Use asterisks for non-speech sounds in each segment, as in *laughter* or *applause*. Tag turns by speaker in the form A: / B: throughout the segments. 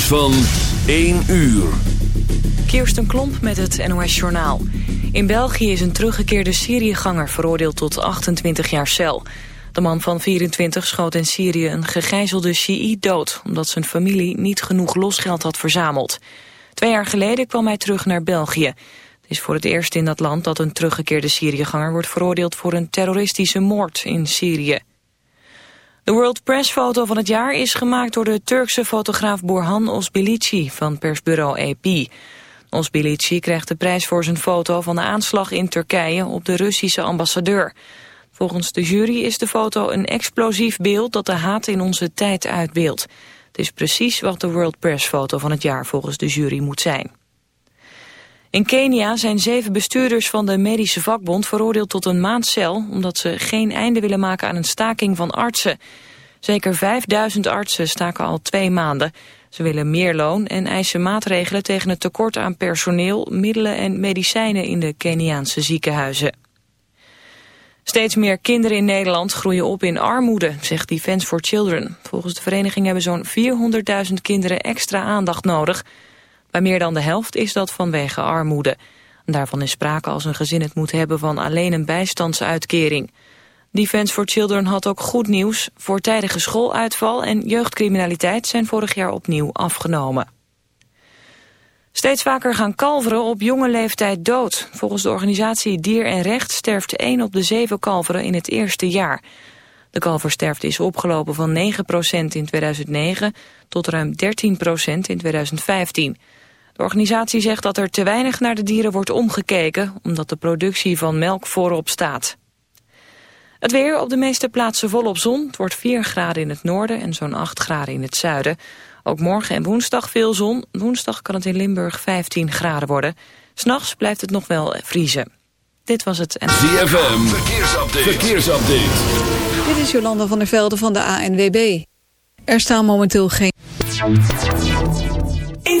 A: Van 1 uur.
B: Kirsten Klomp met het NOS Journaal. In België is een teruggekeerde Syriëganger veroordeeld tot 28 jaar cel. De man van 24 schoot in Syrië een gegijzelde Shiït dood... omdat zijn familie niet genoeg losgeld had verzameld. Twee jaar geleden kwam hij terug naar België. Het is voor het eerst in dat land dat een teruggekeerde Syriëganger... wordt veroordeeld voor een terroristische moord in Syrië. De World Press foto van het jaar is gemaakt door de Turkse fotograaf Burhan Osbilici van persbureau AP. Osbilici krijgt de prijs voor zijn foto van de aanslag in Turkije op de Russische ambassadeur. Volgens de jury is de foto een explosief beeld dat de haat in onze tijd uitbeeldt. Het is precies wat de World Press foto van het jaar volgens de jury moet zijn. In Kenia zijn zeven bestuurders van de medische vakbond veroordeeld tot een maand cel... omdat ze geen einde willen maken aan een staking van artsen. Zeker 5000 artsen staken al twee maanden. Ze willen meer loon en eisen maatregelen tegen het tekort aan personeel, middelen en medicijnen in de Keniaanse ziekenhuizen. Steeds meer kinderen in Nederland groeien op in armoede, zegt Defence for Children. Volgens de vereniging hebben zo'n 400.000 kinderen extra aandacht nodig. Bij meer dan de helft is dat vanwege armoede. Daarvan is sprake als een gezin het moet hebben van alleen een bijstandsuitkering. Defence for Children had ook goed nieuws. Voortijdige schooluitval en jeugdcriminaliteit zijn vorig jaar opnieuw afgenomen. Steeds vaker gaan kalveren op jonge leeftijd dood. Volgens de organisatie Dier en Recht sterft 1 op de 7 kalveren in het eerste jaar. De kalversterfte is opgelopen van 9% in 2009 tot ruim 13% in 2015. De organisatie zegt dat er te weinig naar de dieren wordt omgekeken... omdat de productie van melk voorop staat. Het weer op de meeste plaatsen volop zon. Het wordt 4 graden in het noorden en zo'n 8 graden in het zuiden. Ook morgen en woensdag veel zon. Woensdag kan het in Limburg 15 graden worden. S'nachts blijft het nog wel vriezen. Dit was het...
A: ZFM, verkeersupdate. verkeersupdate.
C: Dit is Jolanda van der Velde van de ANWB. Er staan momenteel geen...
D: In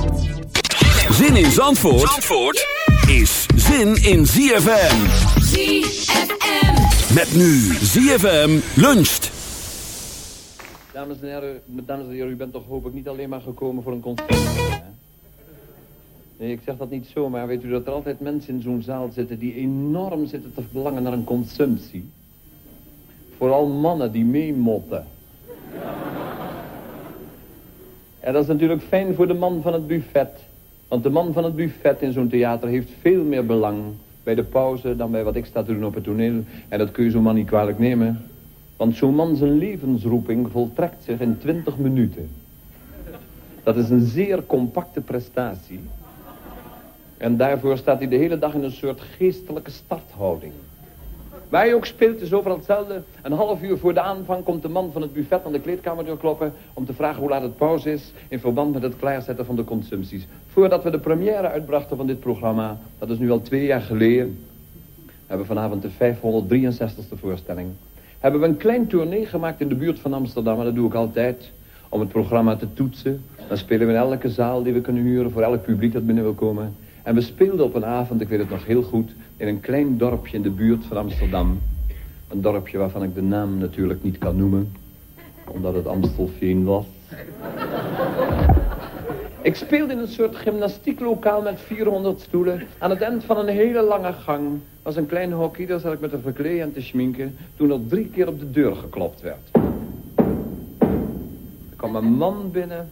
A: Zin in Zandvoort, Zandvoort is zin in ZFM.
D: ZFM.
A: Met nu ZFM luncht.
E: Dames en, heren, dames en heren, u bent toch hoop ik niet alleen maar gekomen voor een concert. hè? Nee, ik zeg dat niet zomaar. Weet u dat er altijd mensen in zo'n zaal zitten die enorm zitten te verlangen naar een consumptie? Vooral mannen die meemotten. En dat is natuurlijk fijn voor de man van het buffet. Want de man van het buffet in zo'n theater heeft veel meer belang bij de pauze dan bij wat ik sta te doen op het toneel. En dat kun je zo'n man niet kwalijk nemen. Want zo'n man zijn levensroeping voltrekt zich in 20 minuten. Dat is een zeer compacte prestatie. En daarvoor staat hij de hele dag in een soort geestelijke starthouding. Waar hij ook speelt is overal hetzelfde. Een half uur voor de aanvang komt de man van het buffet aan de kleedkamerdeur kloppen... om te vragen hoe laat het pauze is in verband met het klaarzetten van de consumpties. Voordat we de première uitbrachten van dit programma, dat is nu al twee jaar geleden... hebben we vanavond de 563ste voorstelling. Hebben we een klein tournee gemaakt in de buurt van Amsterdam, en dat doe ik altijd... om het programma te toetsen. Dan spelen we in elke zaal die we kunnen huren voor elk publiek dat binnen wil komen. En we speelden op een avond, ik weet het nog heel goed, in een klein dorpje in de buurt van Amsterdam. Een dorpje waarvan ik de naam natuurlijk niet kan noemen, omdat het Amstelveen was. Ik speelde in een soort gymnastieklokaal met 400 stoelen. Aan het eind van een hele lange gang was een klein hockey, daar zat ik met een verkleed en te schminken, toen er drie keer op de deur geklopt werd. Er kwam een man binnen,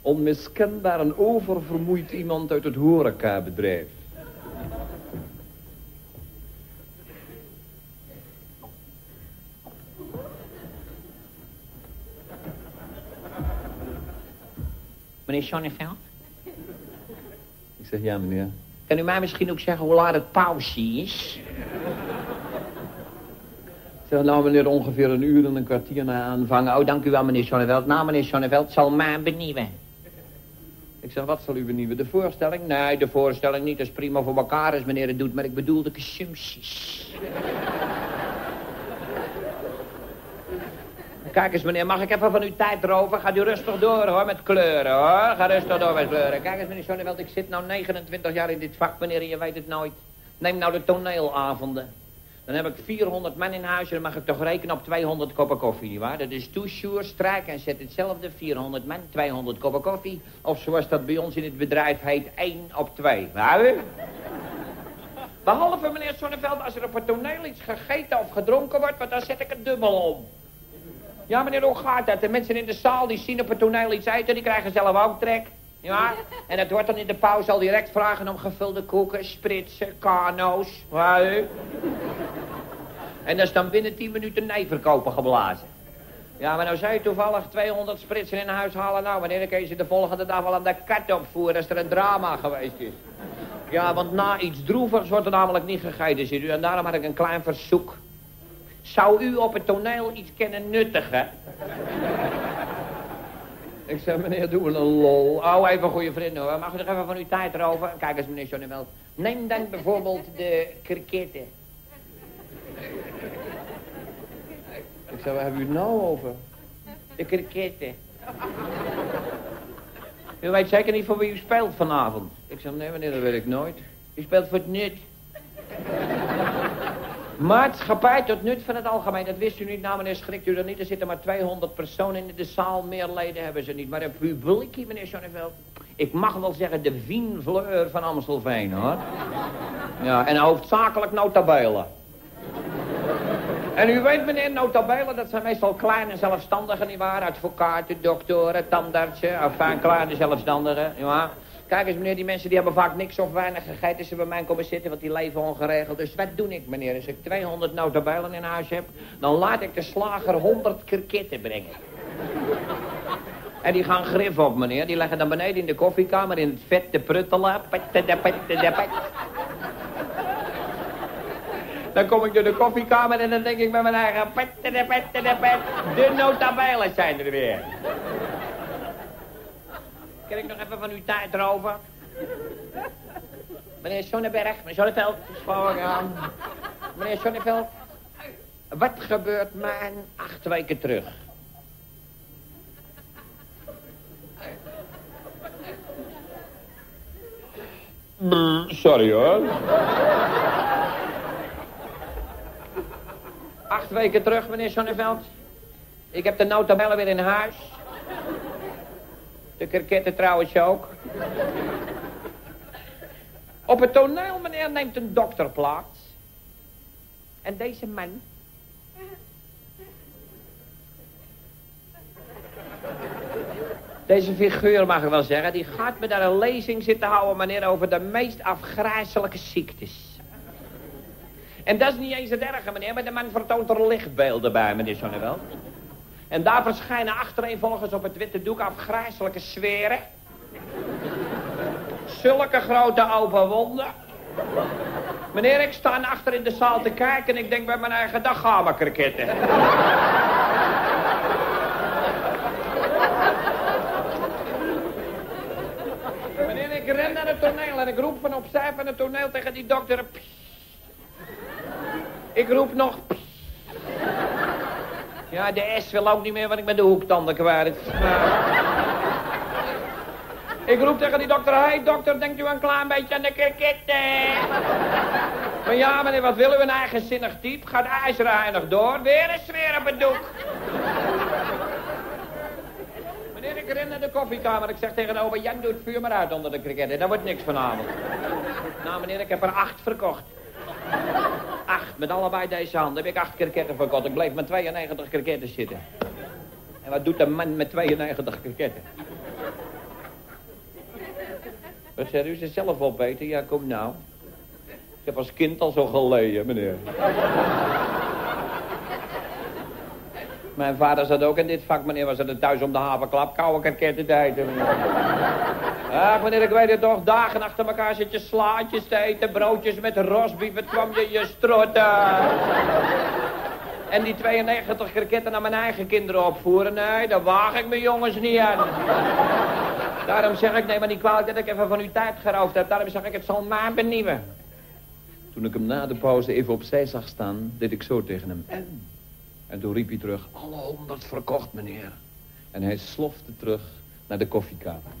E: onmiskenbaar een oververmoeid iemand uit het horecabedrijf.
F: Meneer Sonneveld,
E: Ik zeg, ja meneer.
F: kan u mij misschien ook zeggen hoe laat het pauze is?
E: Ik zeg, nou meneer, ongeveer een uur en een kwartier na aanvangen.
F: Oh, dank u wel, meneer Sonneveld. Nou, meneer Sonneveld, zal mij benieuwen.
E: Ik zeg, wat zal u benieuwen? De voorstelling?
F: Nee, de voorstelling niet. Dat is prima voor elkaar als meneer het doet. Maar ik bedoel de consumpties. Kijk eens, meneer, mag ik even van uw tijd roven? Gaat u rustig door, hoor, met kleuren, hoor. Ga rustig door met kleuren. Kijk eens, meneer Sonneveld, ik zit nou 29 jaar in dit vak, meneer, en je weet het nooit. Neem nou de toneelavonden. Dan heb ik 400 man in huis en dan mag ik toch rekenen op 200 koppen koffie, nietwaar? Dat is toeshoer, strijk en zet hetzelfde. 400 man, 200 koppen koffie. Of zoals dat bij ons in het bedrijf heet, 1 op 2. Waar u? Behalve, meneer Sonneveld, als er op het toneel iets gegeten of gedronken wordt, want dan zet ik het dubbel om. Ja, meneer, hoe gaat dat? De mensen in de zaal die zien op het toneel iets eten, die krijgen zelf ook trek. Ja, *laughs* en het wordt dan in de pauze al direct vragen om gevulde koeken, spritsen, kano's. Waar u? En dat is dan binnen 10 minuten nee verkopen geblazen. Ja, maar nou zou je toevallig 200 spritsen in huis halen. Nou, wanneer dan kun je ze de volgende dag wel aan de kat opvoeren als er een drama geweest is. Ja, want na iets droevigs wordt er namelijk niet gegeten, ziet u. En daarom had ik een klein verzoek. Zou u op het toneel iets kennen nuttigen?
E: Ik zeg, meneer, doe een lol.
F: Oh, even goede vrienden hoor. Mag u nog even van uw tijd erover? Kijk eens, meneer Sonneveld. Neem dan bijvoorbeeld de kriketten.
E: Ik zeg, waar hebben u het nou over?
F: De kriketten. U weet zeker niet voor wie u speelt vanavond.
E: Ik zeg, nee meneer, dat weet ik nooit.
F: U speelt voor het nut. Maatschappij tot nut van het algemeen. Dat wist u niet, nou meneer, schrikt u er niet. Er zitten maar 200 personen in de zaal. Meer leden hebben ze niet. Maar een publiek, meneer Sonneveld. Ik mag wel zeggen de Vienvleur van Amstelveen, hoor. Ja, en hoofdzakelijk notabelen. En u weet, meneer, notabelen, dat zijn meestal kleine zelfstandigen, nietwaar? Advocaten, doktoren, tandartsen, enfin, kleine zelfstandigen, ja. Kijk eens, meneer, die mensen die hebben vaak niks of weinig gegeten ze bij mij komen zitten, want die leven ongeregeld. Dus wat doe ik, meneer? Als ik 200 notabelen in huis heb, dan laat ik de slager 100 kriketten brengen. En die gaan grif op, meneer. Die leggen dan beneden in de koffiekamer in het vet te pruttelen. Dan kom ik door de koffiekamer en dan denk ik bij mijn eigen... De notabelen zijn er weer. Kan ik nog even van uw tijd roven? Meneer Sonneberg, meneer Sonneveld, is. Meneer Sonneveld, wat gebeurt mij acht weken terug?
E: Sorry hoor.
F: Acht weken terug, meneer Sonneveld. Ik heb de notabellen weer in huis. De kriketten trouwens ook. Op het toneel, meneer, neemt een dokter plaats. En deze man... Deze figuur, mag ik wel zeggen, die gaat me daar een lezing zitten houden, meneer, over de meest afgrijzelijke ziektes. En dat is niet eens het erge, meneer, maar de man vertoont er lichtbeelden bij, meneer Sonneveld. En daar verschijnen achtereenvolgens op het witte doek afgrijzelijke sferen. Zulke grote open wonden. Meneer, ik sta achter in de zaal te kijken en ik denk bij mijn eigen dag gaan. Meneer, ik ren naar het toneel en ik roep van opzij van het toneel tegen die dokter. "Psst." Ik roep nog. Ja, de S wil ook niet meer, want ik ben de hoektanden kwijt. Ik roep tegen die dokter, hey dokter, denkt u een klein beetje aan de kriketten? Maar ja, meneer, wat willen we een eigenzinnig type? Gaat ijzerheinig door, weer een sfeer op het doek. Meneer, ik ren naar de koffiekamer. Ik zeg tegen oma, Jan, doe het vuur maar uit onder de kriketten. Dat wordt niks vanavond. Nou, meneer, ik heb er acht verkocht. Acht, met allebei deze handen heb ik acht kriketten verkocht. Ik bleef met 92 kriketten zitten. En wat doet een man met 92 kriketten? Wat zei u? Ze zelf opeten? Ja, kom nou. Ik heb als kind al zo geleden, meneer. Mijn vader zat ook in dit vak, meneer. Was er thuis om de havenklap koude karketten te eten. Ach, meneer, ik weet het toch. Dagen achter elkaar zit je slaatjes te eten. Broodjes met rosbief. Het kwam je je strotten. En die 92 kriketten naar mijn eigen kinderen opvoeren. Nee, daar waag ik mijn jongens niet aan. Daarom zeg ik, nee, maar niet kwalijk dat ik even van uw tijd geroofd heb. Daarom zeg ik, het zal maar benieuwen. Toen ik hem na de pauze even opzij zag staan, deed ik zo tegen hem. En? En toen riep hij terug, alle honderd verkocht, meneer. En hij slofte terug naar de koffiekamer.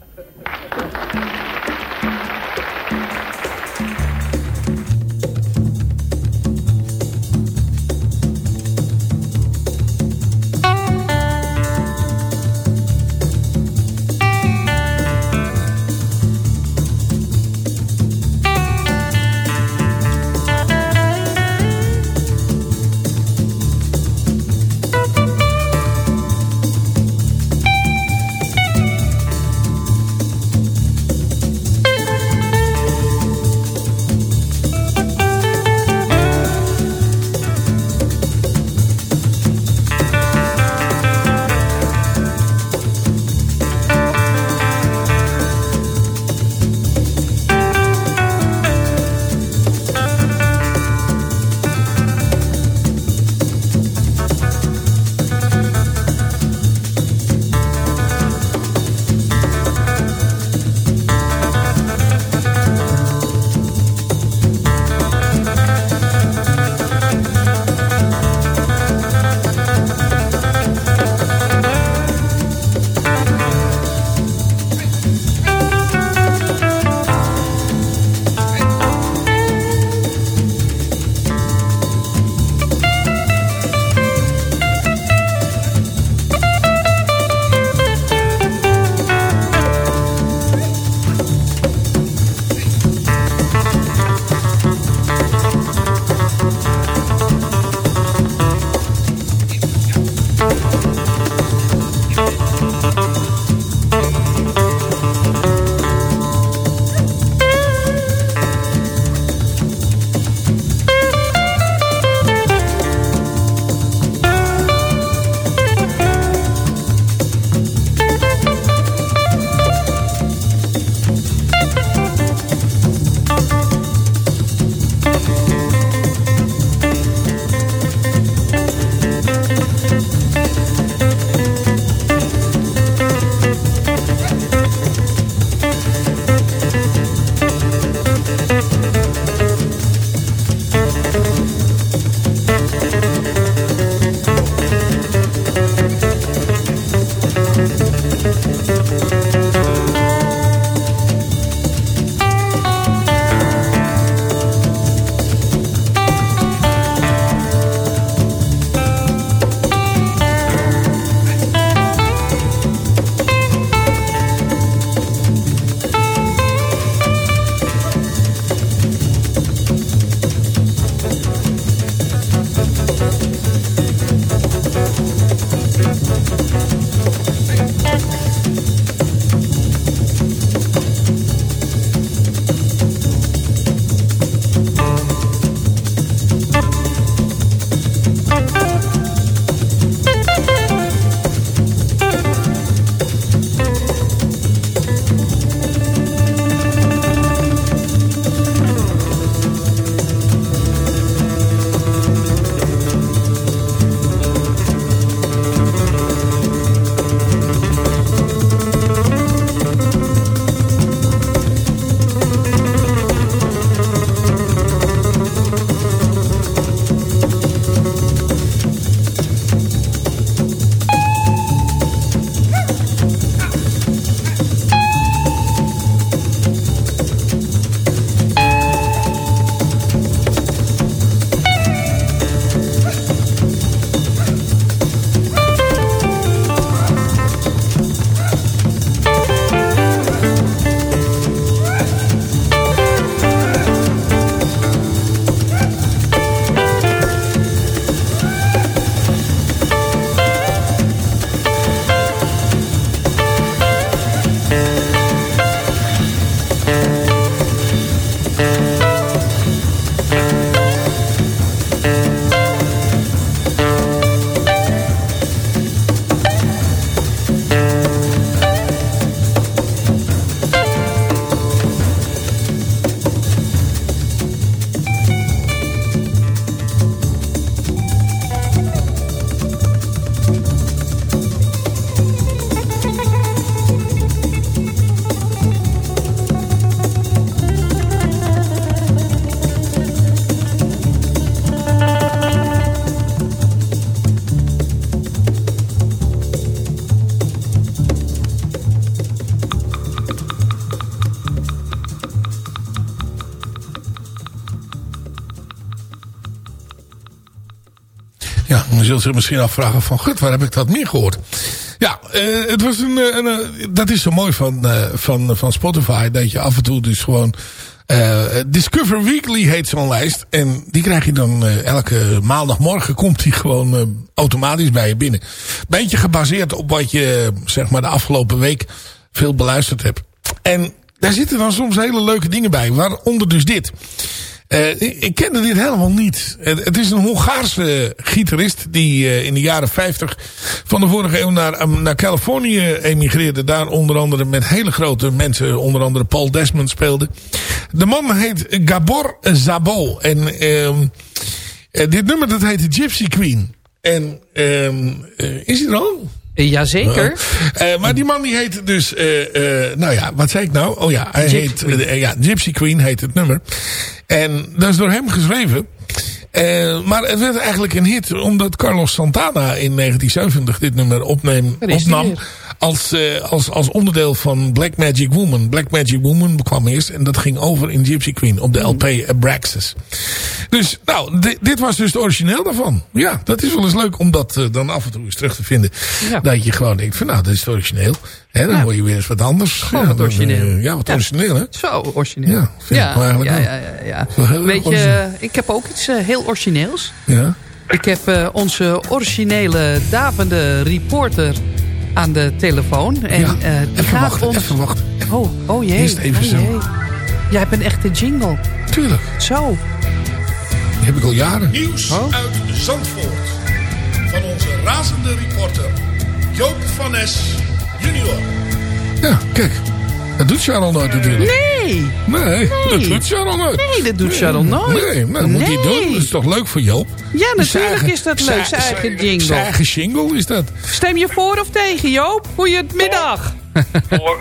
G: Zult zich misschien afvragen van... Gut, waar heb ik dat meer gehoord? Ja, eh, het was een, eh, eh, dat is zo mooi van, van, van Spotify. Dat je af en toe dus gewoon... Discover Weekly heet zo'n lijst. En die krijg je dan elke maandagmorgen komt die gewoon automatisch bij je binnen. Beetje gebaseerd op wat je zeg maar de afgelopen week veel beluisterd hebt. En daar zitten dan soms hele leuke dingen bij. Waaronder dus dit. Eh, ik, kende dit helemaal niet. Het, is een Hongaarse gitarist die eh, in de jaren 50 van de vorige eeuw naar, um, naar Californië emigreerde. Daar onder andere met hele grote mensen, onder andere Paul Desmond speelde. De man heet Gabor Zabo. En ehm, eh, dit nummer dat heet Gypsy Queen. En ehm, eh, is hij er al?
H: Jazeker.
G: Eh, maar die man die heet dus, eh, eh, nou ja, wat zei ik nou? Oh ja, hij
H: Gypsy
G: heet, eh, ja, Gypsy Queen heet het nummer. En dat is door hem geschreven. Eh, maar het werd eigenlijk een hit omdat Carlos Santana in 1970 dit nummer opneem, opnam. Als, eh, als, als onderdeel van Black Magic Woman. Black Magic Woman kwam eerst en dat ging over in Gypsy Queen op de
H: Mm.
G: LP Abraxas. Dus nou, di- dit was dus het origineel daarvan. Ja, dat is wel eens leuk om dat eh, dan af en toe eens terug te vinden.
H: Ja.
G: Dat je gewoon denkt van nou, dat is het origineel. Hè, dan
H: Ja.
G: hoor je weer eens wat anders.
H: Gewoon
G: ja,
H: wat
G: dan,
H: origineel.
G: eh, ja, wat
H: Ja.
G: origineel hè.
H: Zo, origineel.
G: Ja, wel eigenlijk
H: ja, ja, ja, ja. Weet je, ik heb ook iets eh, heel origineels.
G: Ja.
H: Ik heb eh, onze originele davende reporter aan de telefoon. En,
G: Ja,
H: eh, die
G: even
H: gaat
G: wachten,
H: ons...
G: even wachten.
H: Oh, oh jee.
G: Eerst even
H: oh,
G: zo.
H: jee. Jij hebt een echte jingle.
G: Tuurlijk,
H: Zo.
G: die heb ik al jaren.
I: Nieuws
H: Oh.
I: uit Zandvoort. Van onze razende reporter Joop van Nes junior.
G: Ja, kijk. Dat doet Sharon nooit natuurlijk.
H: Nee.
G: Nee, dat doet Sharon nooit.
H: Nee, dat doet Sharon nooit.
G: Nee, maar dat moet hij
H: Nee.
G: doen. Dat is toch leuk voor Joop?
H: Ja,
G: Zijn
H: natuurlijk
G: eigen-
H: is dat leuk. Zijn eigen
G: Zijn
H: jingle.
G: eigen jingle is dat.
H: Stem je voor of tegen, Joop? Goedemiddag.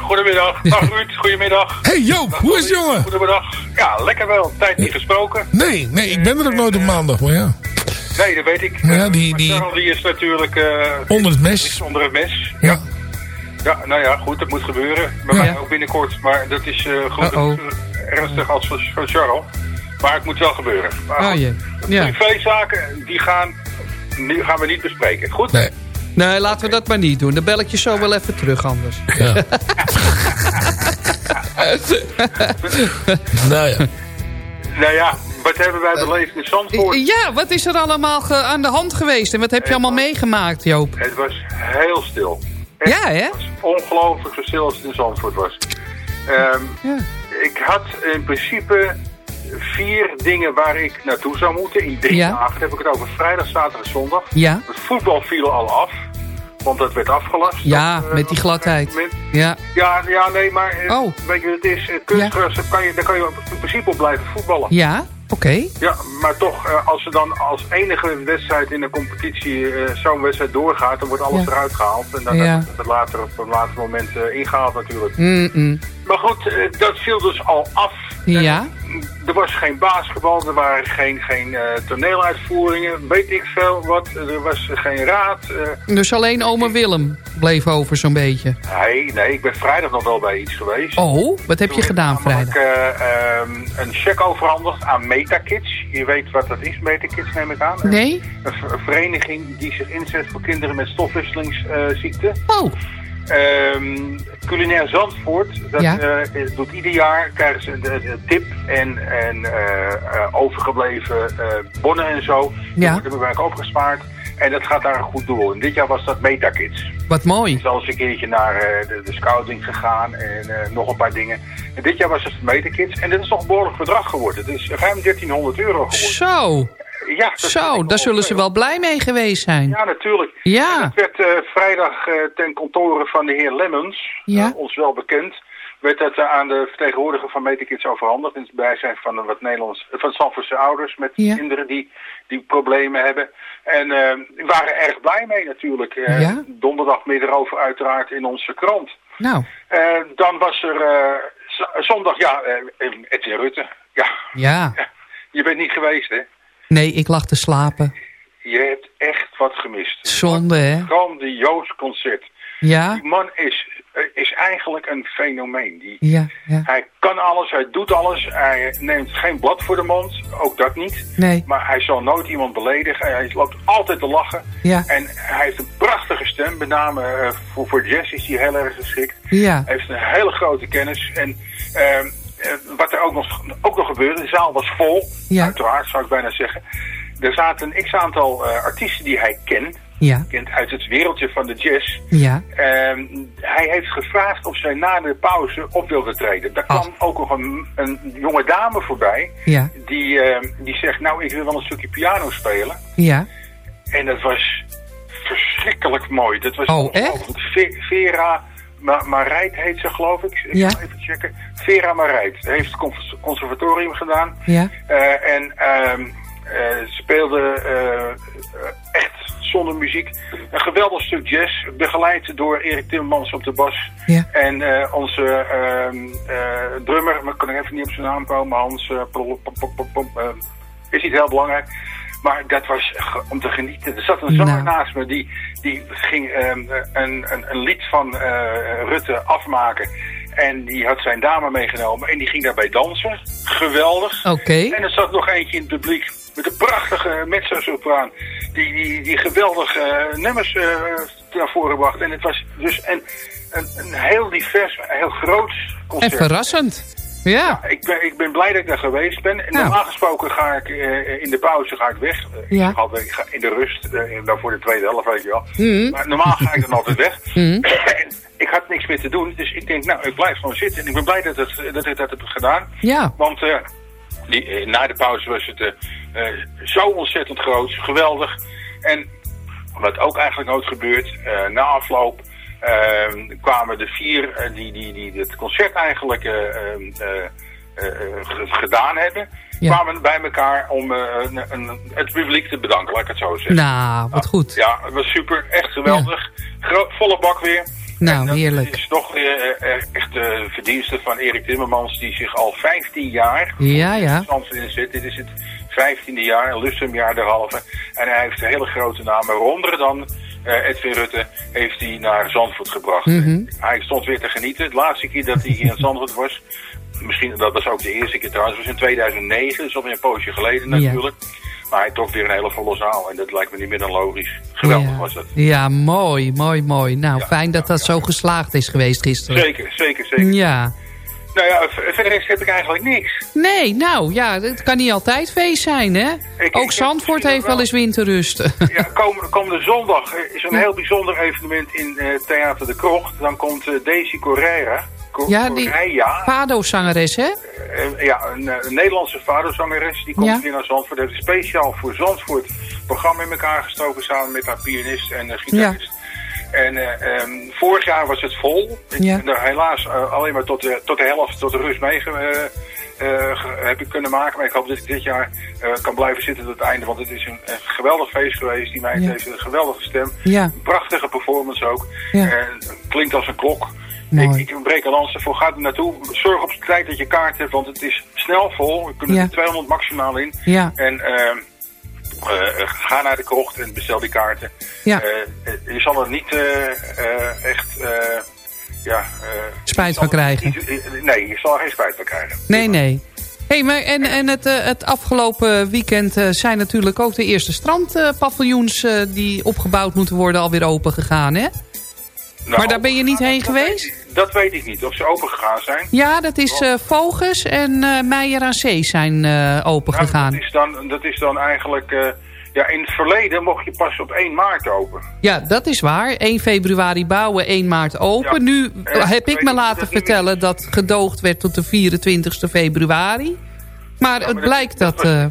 J: Goedemiddag. Dag Ruud, goedemiddag.
G: Hey Joop, hoe is het jongen?
J: Goedemiddag. Ja, lekker wel. Tijd niet gesproken.
G: Nee, nee, ik ben er ook nooit op maandag, maar ja.
J: Nee, dat weet ik.
G: Ja, die- die-
J: is natuurlijk eh,
G: Onder het mes.
J: is onder het mes.
G: Ja.
J: Ja, nou ja, goed, dat moet gebeuren. Bij
G: Ja.
J: mij ook binnenkort. Maar dat is eh goed
H: Uh-oh.
J: ernstig als van van Charles. Maar het moet wel gebeuren. Maar
H: Ah. Ja.
J: privézaken, die gaan, die gaan we niet bespreken. Goed?
G: Nee.
H: Nee, laten we dat maar niet doen. Dan bel ik je zo wel even terug anders.
G: Ja. *laughs* nou ja.
J: Nou ja, wat hebben wij beleefd in Zandvoort?
H: Ja, wat is er allemaal aan de hand geweest? En wat heb je allemaal meegemaakt, Joop?
J: Het was heel stil. Echt,
H: Ja, hè?
J: Ongelooflijk stil als het in Zandvoort was. Ehm,
H: Ja.
J: Ik had in principe vier dingen waar ik naartoe zou moeten. In drie
H: Ja.
J: dagen. Heb ik het over vrijdag, zaterdag en zondag.
H: Ja.
J: Het voetbal viel al af. Want dat werd afgelast.
H: Ja,
J: eh,
H: met die gladheid. Ja.
J: Ja, ja, nee, maar eh,
H: Oh.
J: weet je het is? Eh, Kunstgras, kan je, daar kan je in principe op blijven voetballen.
H: Ja, oké.
J: Ja, maar toch, eh, als er dan als enige wedstrijd in de competitie eh, zo'n wedstrijd doorgaat, dan wordt alles
H: Ja.
J: eruit gehaald. En dan
H: Ja.
J: wordt het later op een later moment eh, ingehaald natuurlijk. Maar goed, dat viel dus al af.
H: Ja.
J: Er was geen basketbal, er waren geen, geen eh, toneeluitvoeringen, weet ik veel wat. Er was geen raad. eh.
H: Dus alleen oma Willem bleef over zo'n beetje.
J: nee, nee, ik ben vrijdag nog wel bij iets geweest.
H: Oh, wat heb je gedaan
J: heb ik
H: vrijdag?
J: namelijk, eh, ehm, een cheque overhandigd aan Metakids. Je weet wat dat is, Metakids neem ik aan.
H: Nee?
J: Een, een vereniging die zich inzet voor kinderen met stofwisselingsziekten.
H: Oh,
J: Ehm, culinair Zandvoort, dat
H: Ja.
J: eh, doet ieder jaar, krijgen ze de tip en, en eh, eh, overgebleven bonnen en zo. Die worden bij elkaar opgespaard. En dat gaat daar een goed doel. En dit jaar was dat Metakids.
H: wat mooi.
J: Is al eens een keertje naar de, de scouting gegaan en nog een paar dingen. En dit jaar was het Metakids. En dit is toch een behoorlijk bedrag geworden. Het is ruim 1300 euro geworden.
H: Zo,
J: Ja, dat
H: zo, daar zullen ze wel blij mee geweest zijn.
J: Ja, natuurlijk.
H: Ja.
J: Het werd eh, vrijdag eh, ten kantoren van de heer Lemmens,
H: Ja.
J: eh, ons wel bekend, werd dat aan de vertegenwoordiger van Metakids overhandigd. In het bijzijn van wat Nederlands, van Zandvoortse ouders met
H: Ja.
J: kinderen die, die problemen hebben. En waren erg blij mee natuurlijk.
H: Ja.
J: Donderdag meer erover uiteraard in onze krant.
H: Nou,
J: dan was er zondag, ja, Etienne Rutte. Ja.
H: ja.
J: ja, *laughs* je bent niet geweest hè.
H: Nee, ik lag te slapen.
J: Je hebt echt wat gemist.
H: Zonde, hè?
J: Grandioos concert.
H: Ja,
J: Die man is, eh, is eigenlijk een fenomeen. Die,
H: Ja, ja.
J: Hij kan alles, hij doet alles, hij neemt geen blad voor de mond, ook dat niet.
H: Nee.
J: Maar hij zal nooit iemand beledigen, hij loopt altijd te lachen.
H: Ja.
J: En hij heeft een prachtige stem, met name eh, voor, voor jazz is hij heel erg geschikt.
H: Ja.
J: Hij heeft een hele grote kennis. En ehm, eh, wat er ook nog, ook nog gebeurde, de zaal was vol,
H: Ja.
J: uiteraard zou ik bijna zeggen. Er zaten een x-aantal eh, artiesten die hij kent,
H: Ja.
J: kent uit het wereldje van de jazz.
H: Ja.
J: Ehm, hij heeft gevraagd of zij na de pauze op wilde treden. Daar kwam ook nog een, een jonge dame voorbij.
H: Ja.
J: Die, ehm, die zegt, nou ik wil wel een stukje piano spelen.
H: Ja.
J: En dat was verschrikkelijk mooi. Dat was
H: Oh.
J: Ve- Vera Ma Marijt heet ze geloof ik. Ik
H: Ja.
J: even checken. Vera Marijt. Heeft het cons- conservatorium gedaan.
H: Ja.
J: Eh, en ehm, eh, speelde eh, echt zonder muziek. Een geweldig stuk jazz, begeleid door Erik Timmermans op de bas.
H: Ja.
J: En eh, onze ehm, eh, drummer, maar ik kan ik even niet op zijn naam komen, Hans, pom, eh, is niet heel belangrijk. Maar dat was om te genieten. Er zat een zanger
H: Nou.
J: naast me, die, die ging ehm, een, een, een lied van eh, Rutte afmaken. En die had zijn dame meegenomen en die ging daarbij dansen. Geweldig.
H: Oké.
J: En er zat nog eentje in het publiek met een prachtige mezzo-sopraan. Die, die, die geweldige eh, nummers eh, naar voren bracht. En het was dus een, een, een heel divers, heel groot
H: En
J: concert.
H: verrassend. Ja.
J: Ik ben, ik ben blij dat ik daar geweest ben. En normaal gesproken ga ik eh, in de pauze ga ik weg. Eh,
H: Ja.
J: ik, ga, ik ga in de rust, eh, dan voor de tweede helft, weet je wel.
H: Mhm.
J: Maar normaal ga ik dan altijd weg. *laughs*
H: Mhm. *clears throat*
J: En ik had niks meer te doen, dus ik denk, nou, ik blijf gewoon zitten. En ik ben blij dat, het, dat ik dat heb gedaan.
H: Ja.
J: Want die, na de pauze was het zo ontzettend groot, geweldig. En wat ook eigenlijk nooit gebeurt, na afloop kwamen de vier eh, die, die, die het concert eigenlijk eh, eh, eh, gedaan hebben,
H: Ja.
J: kwamen bij elkaar om een, een, het publiek te bedanken, laat ik het zo zeggen.
H: Nou, wat goed.
J: Ja, het was super, echt geweldig. Volle bak weer.
H: Nou,
J: Het
H: heerlijk.
J: is toch weer echt de verdienste van Erik Timmermans, die zich al 15 jaar
H: Ja, ja.
J: In zit. Dit is het 15e jaar, een lustumjaar derhalve. En hij heeft een hele grote naam, waaronder dan Edwin Rutte, heeft hij naar Zandvoort gebracht.
H: Mhm.
J: Hij stond weer te genieten. De laatste keer dat hij hier in *laughs* Zandvoort was, misschien dat was ook de eerste keer trouwens, was in 2009, dat is alweer een poosje geleden
H: Ja.
J: natuurlijk. Maar hij trok weer een hele volle zaal en dat lijkt me niet meer dan logisch. Geweldig
H: ja.
J: was dat.
H: Ja, mooi, mooi, mooi. Nou, fijn dat dat zo geslaagd is geweest gisteren.
J: Zeker, zeker, zeker.
H: Ja.
J: Nou ja, verder heb ik eigenlijk niks.
H: Nee, nou ja, het kan niet altijd feest zijn, hè?
J: ik
H: Ook Zandvoort heeft wel eens winterrust. *laughs*
J: Ja, komende, komende zondag is een heel bijzonder evenement in eh, Theater de Krocht. Dan komt eh, Daisy Correira. Co-
H: Ja, die
J: Correia.
H: Pado-zangeres, hè?
J: Eh, ja, een, een Nederlandse vaderzangeres. Die komt
H: Ja.
J: hier naar Zandvoort. Heeft een speciaal voor Zandvoort programma in elkaar gestoken samen met haar pianist en gitarist. En eh, ehm, vorig jaar was het vol. Ik
H: Ja.
J: ben er helaas eh, alleen maar tot de, tot de helft, tot de rust mee eh, heb ik kunnen maken. Maar ik hoop dat ik dit jaar kan blijven zitten tot het einde. Want het is een, een geweldig feest geweest. Die meid
H: Ja.
J: heeft een geweldige stem.
H: Ja.
J: Prachtige performance ook. Klinkt als een klok.
H: Mooi.
J: Ik, ik breek een lans ervoor. Ga er naartoe. Zorg op de tijd dat je kaart hebt. Want het is snel vol. We kunnen er 200 maximaal in. En ehm, eh, ga naar de krocht en bestel die kaarten.
H: Ja.
J: Eh, eh, je zal er niet eh, eh, echt... eh, ja, eh,
H: Spijt van krijgen.
J: niet- nee, je zal er geen spijt van krijgen.
H: Nee, nee. Hey, maar en, en het, eh, het afgelopen weekend eh, zijn natuurlijk ook de eerste strandpaviljoens... eh, die opgebouwd moeten worden alweer open gegaan, hè?
J: Nou,
H: maar daar ben je niet heen geweest?
J: Dat weet ik niet. Of ze open gegaan zijn.
H: Ja, dat is eh Voges en eh Meijer aan Zee zijn eh, open gegaan.
J: dat, is dan, dat is dan eigenlijk... ja, in het verleden mocht je pas op 1 maart open.
H: Ja, dat is waar. 1 februari bouwen, 1 maart open.
J: Ja.
H: Nu heb ik me laten
J: dat
H: vertellen dat gedoogd werd tot de 24 februari. Maar het
J: Maar
H: blijkt dat... eh,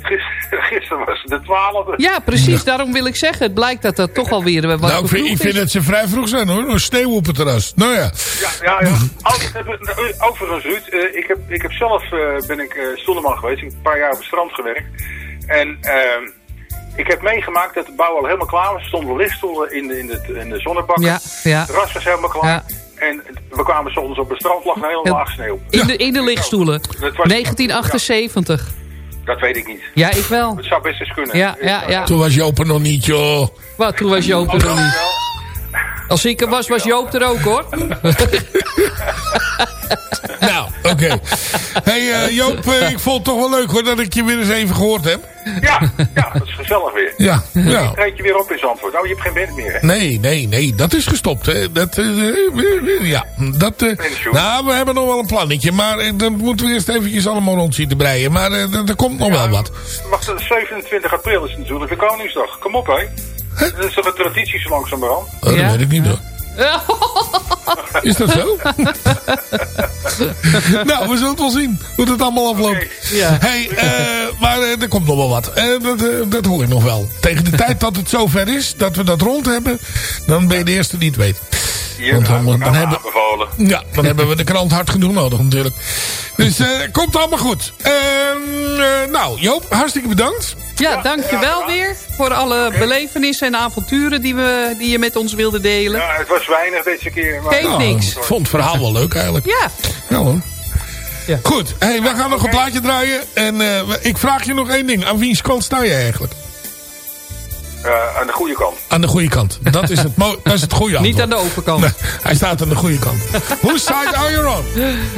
J: Gisteren, was het de 12e.
H: ja, precies. Daarom wil ik zeggen. Het blijkt dat dat toch alweer wat
G: nou, ik vind, ik vind dat ze vrij vroeg zijn hoor. Nog sneeuw op het terras. Nou ja.
J: Ja, ja, ja. *laughs* Over- Overigens, Ruud, eh, ik, heb, ik heb zelf eh, ben ik uh, stoelman geweest. Ik heb een paar jaar op het strand gewerkt. En ehm, ik heb meegemaakt dat de bouw al helemaal klaar was. Er stonden lichtstoelen in de, in de, in de zonnebak.
H: Ja, ja.
J: Het terras was helemaal klaar.
H: Ja.
J: En we kwamen s ochtends op het strand, lag een hele laag sneeuw.
H: In de, in de lichtstoelen.
J: Dat was-
H: 1978.
J: Dat weet ik niet.
H: Ja, ik wel.
J: Het zou best eens kunnen.
H: Ja, ja, ja.
G: Toen was Jopen nog niet joh.
H: Wat, toen was Joop er nog niet. Als ik er was, was Joop er ook hoor. *laughs*
G: nou, oké. Hey eh, Joop, eh, ik vond het toch wel leuk hoor dat ik je weer eens even gehoord heb.
J: Ja, ja, dat is gezellig weer.
G: Ja, ja.
J: Treed je weer op in Zandvoort. Oh, je hebt geen band meer, hè?
G: Nee, nee, nee, dat is gestopt. Hè. Dat, eh, ja, dat, eh, nou, we hebben nog wel een plannetje, maar dan moeten we eerst eventjes allemaal rond zien te breien. Maar er komt nog wel wat.
J: Wacht, 27 april is natuurlijk de Koningsdag. Kom op, hè? Dat is toch een traditie zo langzamerhand?
G: Oh, dat weet ik niet hoor. Is dat zo? *laughs* nou, we zullen het wel zien hoe het allemaal afloopt.
H: Ja.
G: Hey, eh, maar eh, er komt nog wel wat. Eh, dat, eh, dat hoor ik nog wel. Tegen de tijd dat het zover is, dat we dat rond hebben, dan ben je de eerste die het weet.
J: Hier,
G: Want dan,
J: nou,
G: dan
J: nou,
G: hebben,
J: aanbevolen.
G: ja, dan hebben we de krant hard genoeg nodig natuurlijk. Dus eh komt allemaal goed. Ehm, eh, nou, Joop, hartstikke bedankt.
H: Ja, dankjewel weer voor alle belevenissen en avonturen die, we, die je met ons wilde delen.
J: Ja, het was weinig deze keer. Maar...
H: Geeft niks.
G: Ik vond het verhaal wel leuk eigenlijk.
H: Ja,
G: Ja hoor.
H: Ja.
G: Goed, hey, we gaan nog een plaatje draaien. En eh, ik vraag je nog één ding. Aan wiens kant sta je eigenlijk?
J: Eh, aan de goede kant.
G: Aan de goede kant. Dat is het, *laughs* dat is het goede antwoord.
H: niet aan de overkant.
G: Nee, hij staat aan de goede kant. Whose side are you on?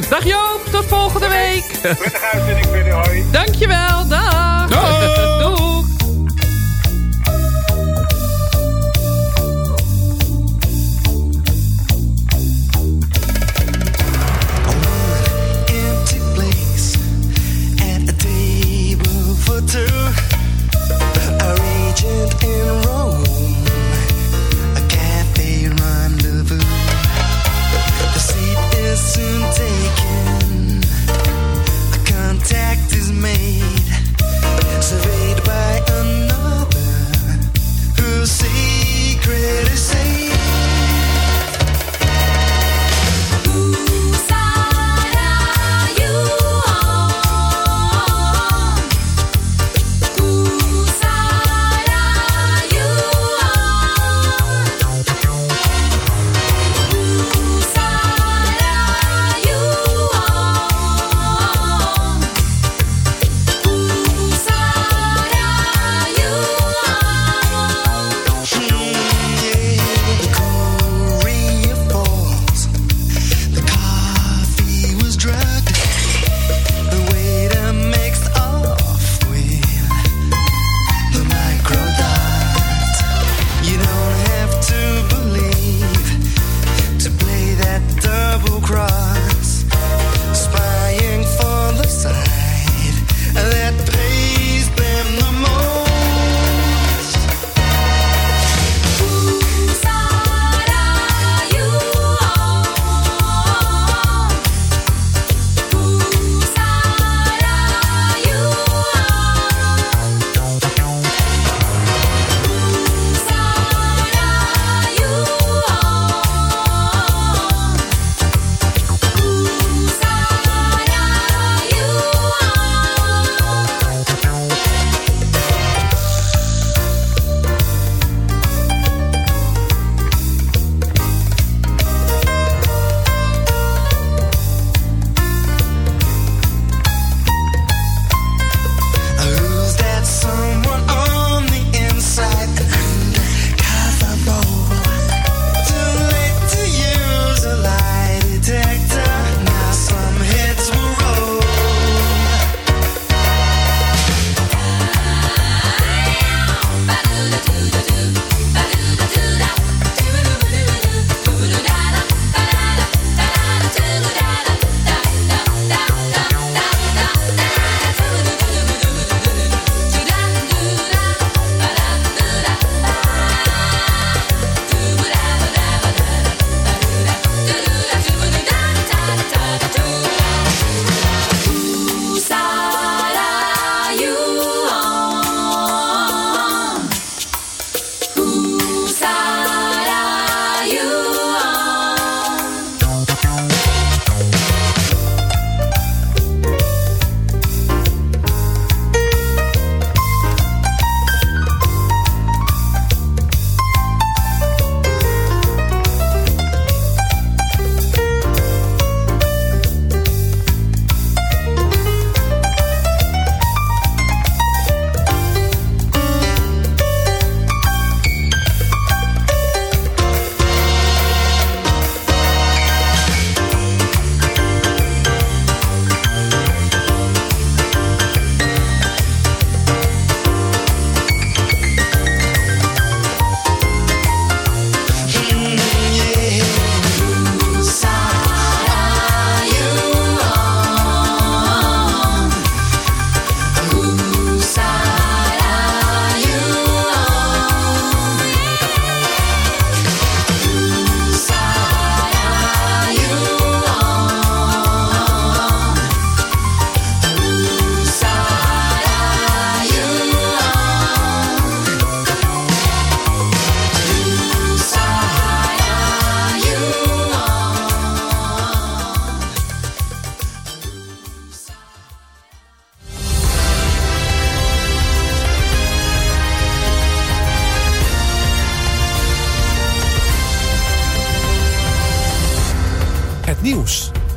H: Dag Joop, tot volgende week.
J: Prettige uitzending verder, hoi.
H: Dankjewel, dag.
G: Dag.
K: In Rome,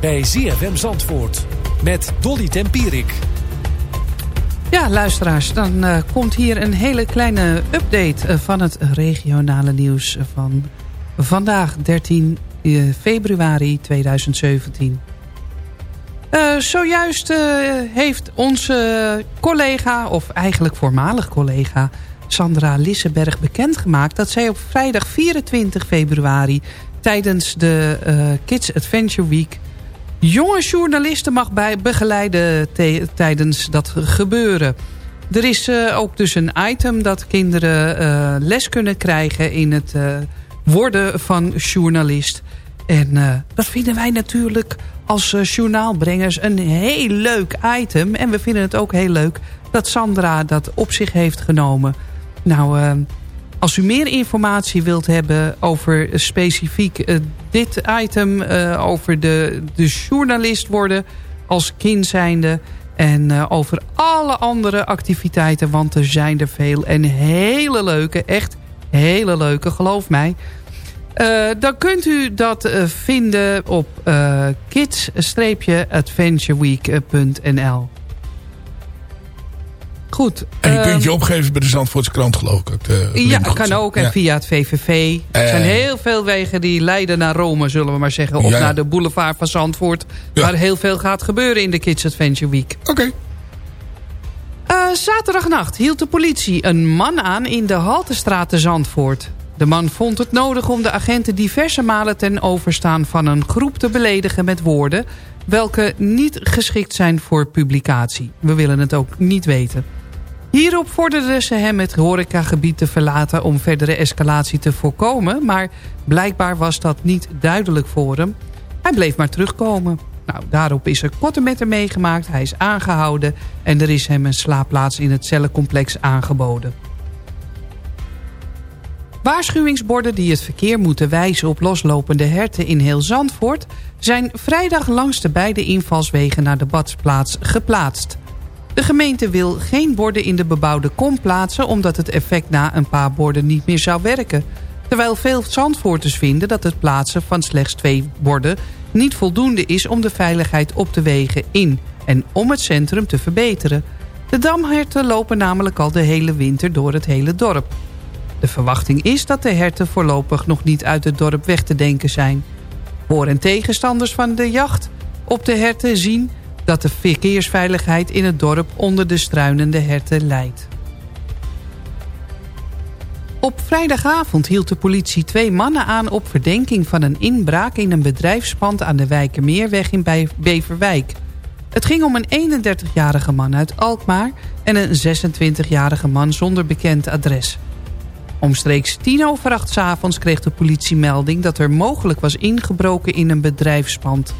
L: bij ZFM Zandvoort met Dolly Tempierik.
H: Ja, luisteraars, dan uh, komt hier een hele kleine update uh, van het regionale nieuws van vandaag 13 uh, februari 2017. zojuist heeft onze collega, of eigenlijk voormalig collega... Sandra Lissenberg bekendgemaakt dat zij op vrijdag 24 februari... tijdens de Kids Adventure Week jonge journalisten mag bij begeleiden tijdens dat gebeuren. Er is uh, ook dus een item dat kinderen uh, les kunnen krijgen in het uh, worden van journalist. En dat vinden wij natuurlijk als journaalbrengers een heel leuk item. En we vinden het ook heel leuk dat Sandra dat op zich heeft genomen. Nou, als u meer informatie wilt hebben over specifiek uh, dit item... Uh, over de, de journalist worden als kind zijnde... en uh, over alle andere activiteiten, want er zijn er veel. En hele leuke, echt hele leuke, geloof mij. dan kunt u dat vinden op kids-adventureweek.nl. Goed.
G: En je kunt
H: ehm,
G: je opgeven bij de Zandvoortse krant geloof ik. De
H: ja, kan ook. En ja. via het VVV. Er zijn heel veel wegen die leiden naar Rome, zullen we maar zeggen. Of
G: Ja.
H: naar de boulevard van Zandvoort. Waar heel veel gaat gebeuren in de Kids Adventure Week.
G: Oké.
H: Eh, zaterdagnacht hield de politie een man aan in de Haltestraat te Zandvoort. De man vond het nodig om de agenten diverse malen ten overstaan van een groep te beledigen met woorden... welke niet geschikt zijn voor publicatie. We willen het ook niet weten. Hierop vorderden ze hem het horecagebied te verlaten om verdere escalatie te voorkomen... maar blijkbaar was dat niet duidelijk voor hem. Hij bleef maar terugkomen. Nou, daarop is er korte meegemaakt, hij is aangehouden... en er is hem een slaapplaats in het cellencomplex aangeboden. Waarschuwingsborden die het verkeer moeten wijzen op loslopende herten in heel Zandvoort... zijn vrijdag langs de beide invalswegen naar de badplaats geplaatst. De gemeente wil geen borden in de bebouwde kom plaatsen... omdat het effect na een paar borden niet meer zou werken. Terwijl veel Zandvoorters vinden dat het plaatsen van slechts twee borden... niet voldoende is om de veiligheid op te wegen in... en om het centrum te verbeteren. De damherten lopen namelijk al de hele winter door het hele dorp. De verwachting is dat de herten voorlopig nog niet uit het dorp weg te denken zijn. Voor- en tegenstanders van de jacht op de herten zien dat de verkeersveiligheid in het dorp onder de struinende herten leidt. Op vrijdagavond hield de politie twee mannen aan op verdenking van een inbraak in een bedrijfspand aan de Wijkermeerweg in Beverwijk. Het ging om een 31-jarige man uit Alkmaar en een 26-jarige man zonder bekend adres. Omstreeks tien over acht avonds kreeg de politie melding dat er mogelijk was ingebroken in een bedrijfspand.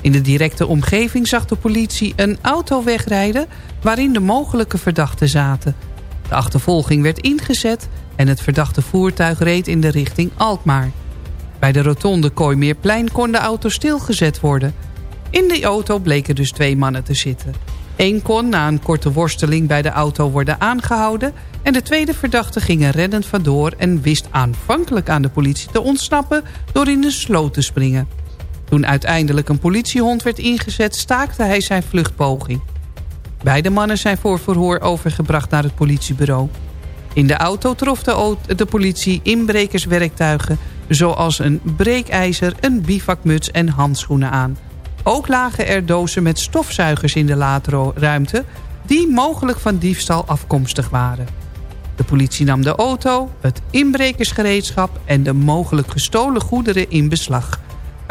H: In de directe omgeving zag de politie een auto wegrijden waarin de mogelijke verdachten zaten. De achtervolging werd ingezet en het verdachte voertuig reed in de richting Alkmaar. Bij de rotonde Kooimeerplein kon de auto stilgezet worden. In de auto bleken dus twee mannen te zitten. Eén kon na een korte worsteling bij de auto worden aangehouden... en de tweede verdachte ging er reddend vandoor... en wist aanvankelijk aan de politie te ontsnappen door in de sloot te springen. Toen uiteindelijk een politiehond werd ingezet... staakte hij zijn vluchtpoging. Beide mannen zijn voor verhoor overgebracht naar het politiebureau. In de auto trof de, de politie inbrekerswerktuigen... zoals een breekijzer, een bivakmuts en handschoenen aan. Ook lagen er dozen met stofzuigers in de laadruimte... die mogelijk van diefstal afkomstig waren. De politie nam de auto, het inbrekersgereedschap... en de mogelijk gestolen goederen in beslag.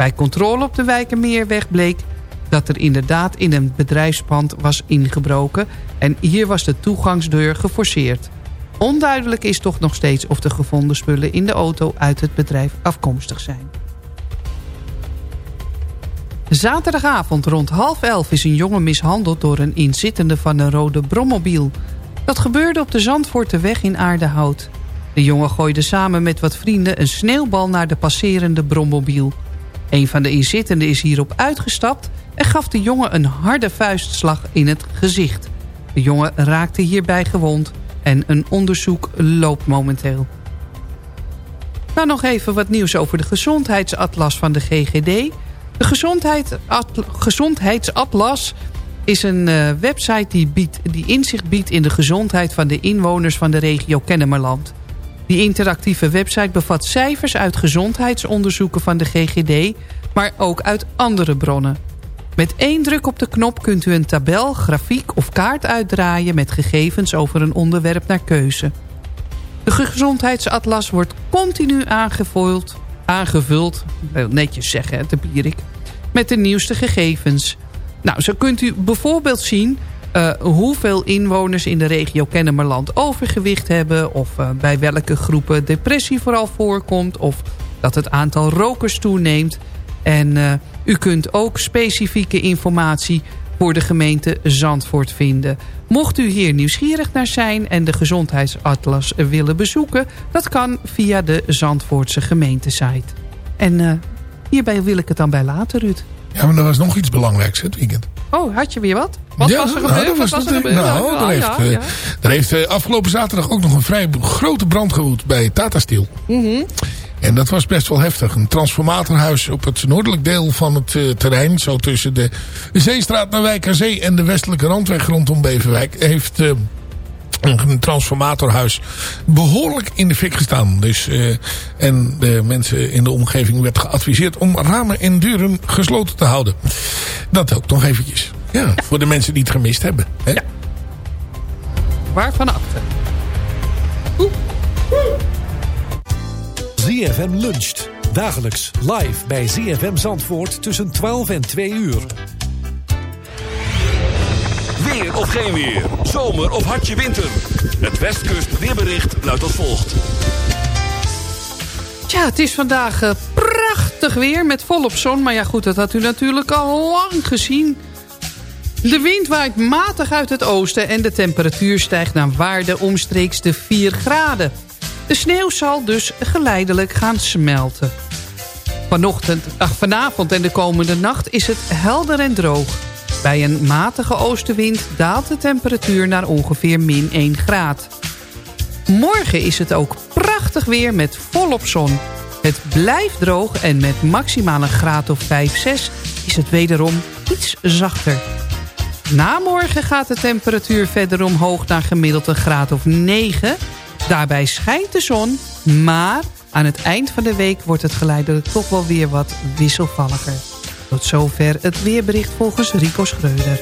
H: Bij controle op de Wijkermeerweg bleek dat er inderdaad in een bedrijfspand was ingebroken... en hier was de toegangsdeur geforceerd. Onduidelijk is toch nog steeds of de gevonden spullen in de auto uit het bedrijf afkomstig zijn. Zaterdagavond rond half elf is een jongen mishandeld door een inzittende van een rode brommobiel. Dat gebeurde op de Zandvoorteweg in Aardehout. De jongen gooide samen met wat vrienden een sneeuwbal naar de passerende brommobiel. Een van de inzittenden is hierop uitgestapt en gaf de jongen een harde vuistslag in het gezicht. De jongen raakte hierbij gewond en een onderzoek loopt momenteel. Dan nog even wat nieuws over de gezondheidsatlas van de GGD. De gezondheid, Gezondheidsatlas is een uh, website die, biedt, die inzicht biedt in de gezondheid van de inwoners van de regio Kennemerland. Die interactieve website bevat cijfers uit gezondheidsonderzoeken van de GGD, maar ook uit andere bronnen. Met één druk op de knop kunt u een tabel, grafiek of kaart uitdraaien... met gegevens over een onderwerp naar keuze. De gezondheidsatlas wordt continu aangevuld, aangevuld netjes zeggen, te pierik, met de nieuwste gegevens. Nou, zo kunt u bijvoorbeeld zien uh, hoeveel inwoners in de regio Kennemerland overgewicht hebben... of uh, bij welke groepen depressie vooral voorkomt... of dat het aantal rokers toeneemt. En uh, u kunt ook specifieke informatie voor de gemeente Zandvoort vinden. Mocht u hier nieuwsgierig naar zijn en de gezondheidsatlas willen bezoeken... dat kan via de Zandvoortse gemeentesite. En hierbij wil ik het dan bij laten, Ruud.
G: Ja, maar er was nog iets belangrijks het weekend.
H: Oh, had je weer wat? Wat
G: ja,
H: was er
G: nou, was
H: was er gebeurd?
G: Nou,
H: Oh,
G: er,
H: ja,
G: heeft, er heeft uh, afgelopen zaterdag ook nog een vrij grote brand gewoed bij Tata Steel.
H: Mm -hmm.
G: En dat was best wel heftig. Een transformatorhuis op het noordelijk deel van het uh, terrein. Zo tussen de Zeestraat naar Wijk aan Zee en de westelijke randweg rondom Beverwijk. Heeft een transformatorhuis behoorlijk in de fik gestaan. Dus, uh, en de mensen in de omgeving werd geadviseerd om ramen en deuren gesloten te houden. Dat ook nog eventjes. Ja, ja. voor de mensen die het gemist hebben. Hè?
H: Ja. Waarvan akte?
L: ZFM luncht. Dagelijks live bij ZFM Zandvoort tussen 12 en 2 uur.
A: Weer of geen weer. Zomer of hartje winter. Het Westkust weerbericht luidt als volgt.
H: Tja, het is vandaag uh, prachtig weer met volop zon. Maar ja goed, dat had u natuurlijk al lang gezien. De wind waait matig uit het oosten en de temperatuur stijgt naar waarde omstreeks de 4 graden. De sneeuw zal dus geleidelijk gaan smelten. Vanochtend, ach, vanavond en de komende nacht is het helder en droog. Bij een matige oostenwind daalt de temperatuur naar ongeveer min 1 graad. Morgen is het ook prachtig weer met volop zon. Het blijft droog en met maximaal een graad of 5, 6 is het wederom iets zachter. Na morgen gaat de temperatuur verder omhoog naar gemiddeld een graad of 9. Daarbij schijnt de zon, maar aan het eind van de week wordt het geleidelijk toch wel weer wat wisselvalliger. Tot zover het weerbericht volgens Rico Schreuder.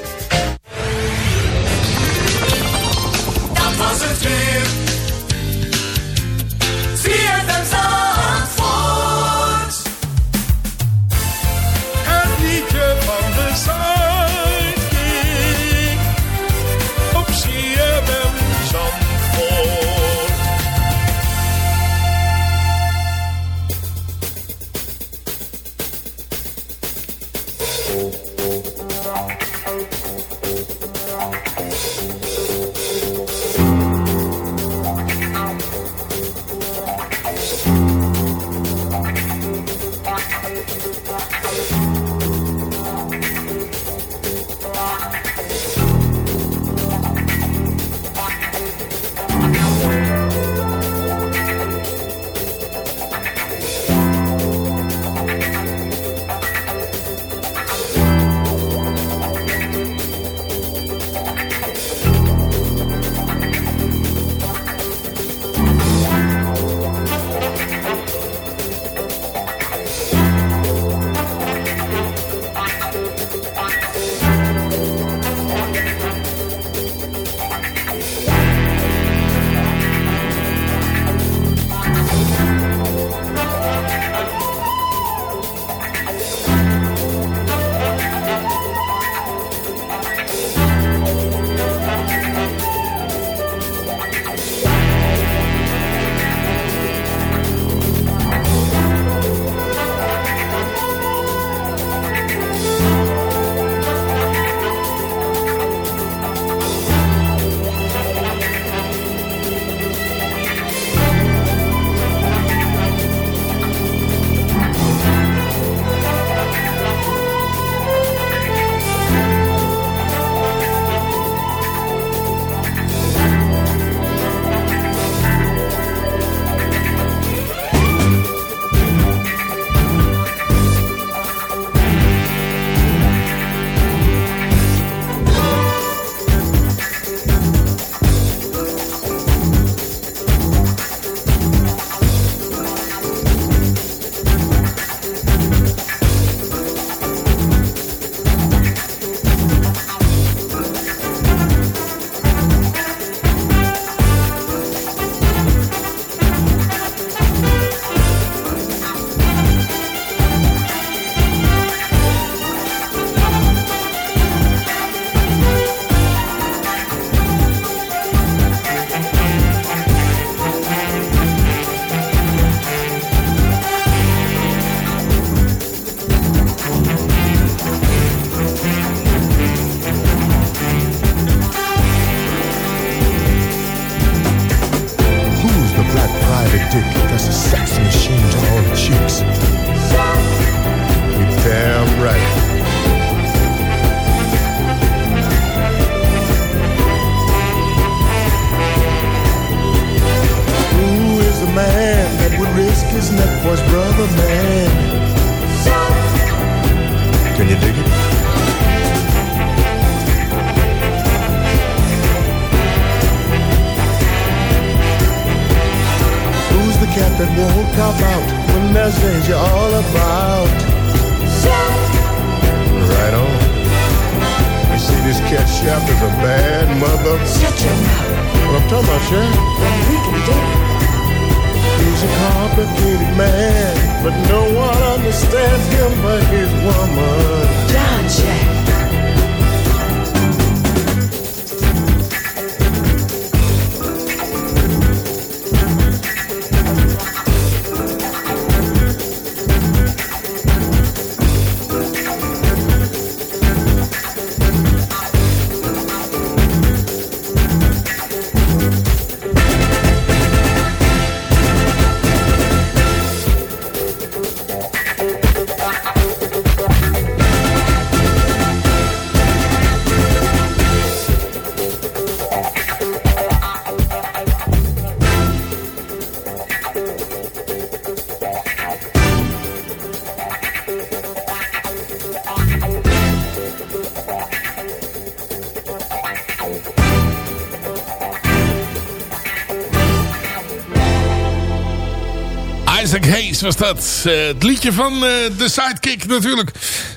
D: Was
G: dat. Eh, het liedje van eh, de Sidekick natuurlijk.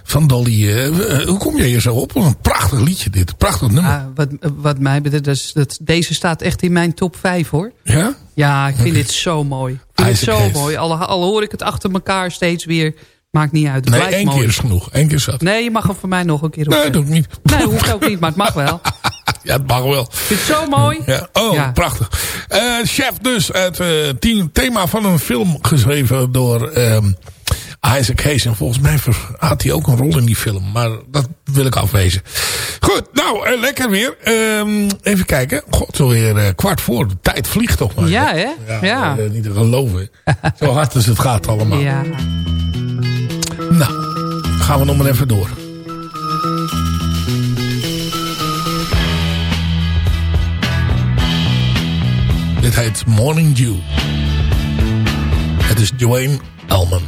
G: Van Dolly. eh, hoe kom jij hier zo op? Een prachtig liedje dit. Prachtig nummer.
H: Ah, wat, wat mij betreft, dat is- dat, deze staat echt in mijn top 5 hoor.
G: Ja?
H: Ja, ik vind dit zo mooi. Ik vind het
G: Isaac
H: zo
G: Hayes.
H: mooi. Al, al hoor ik het achter elkaar steeds weer. Maakt niet uit. Het
G: nee, één
H: mooi.
G: keer is genoeg. Eén keer zat.
H: Nee, je mag hem voor mij nog een keer op.
G: Nee, ik niet.
H: Nee, hoeft ook niet, maar het mag wel. *laughs*
G: Ja, het mag wel.
H: Vind het zo mooi.
G: Ja. Oh,
H: Ja.
G: prachtig. Eh, chef dus, het eh, thema van een film geschreven door ehm, Isaac Hayes. En volgens mij had hij ook een rol in die film. Maar dat wil ik afwezen. Goed, nou, eh, lekker weer. Ehm, even kijken. God, zo weer kwart voor. De tijd vliegt toch maar.
H: Ja, hè? Ja.
G: niet te geloven. *laughs* zo hard als het gaat allemaal.
H: Ja.
G: Nou, gaan we nog maar even door. Dit heet Morning Dew. Het is Dwayne Elman.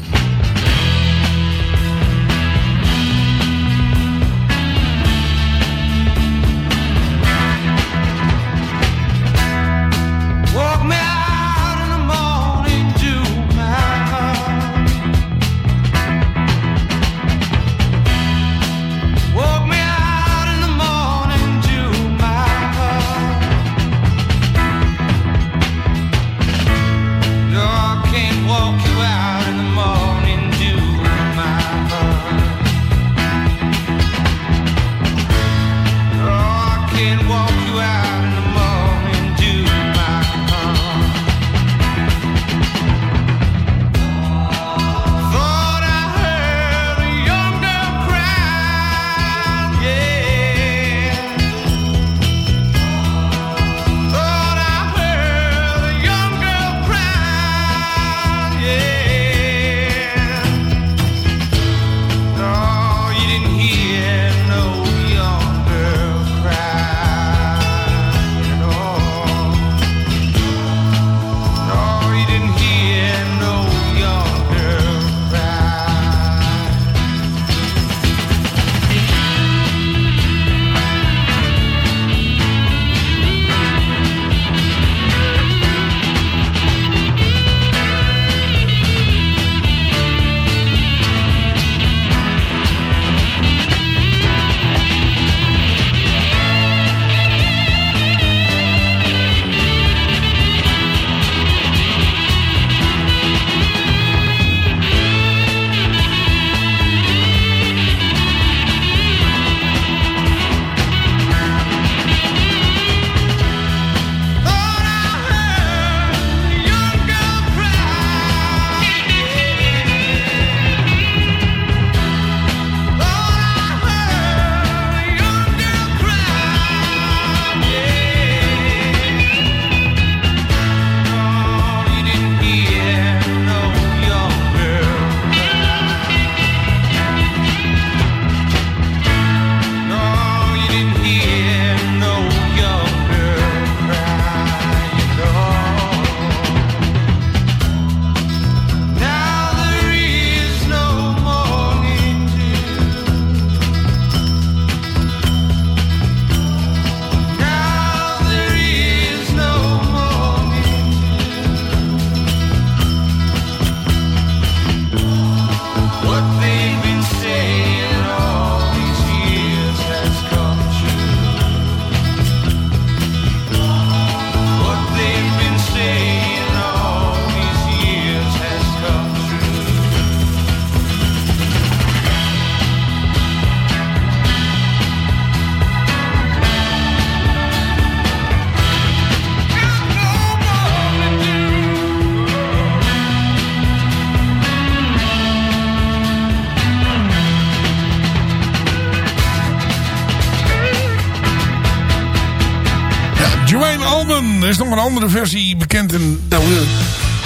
G: Is nog een andere versie bekend. En daar wil,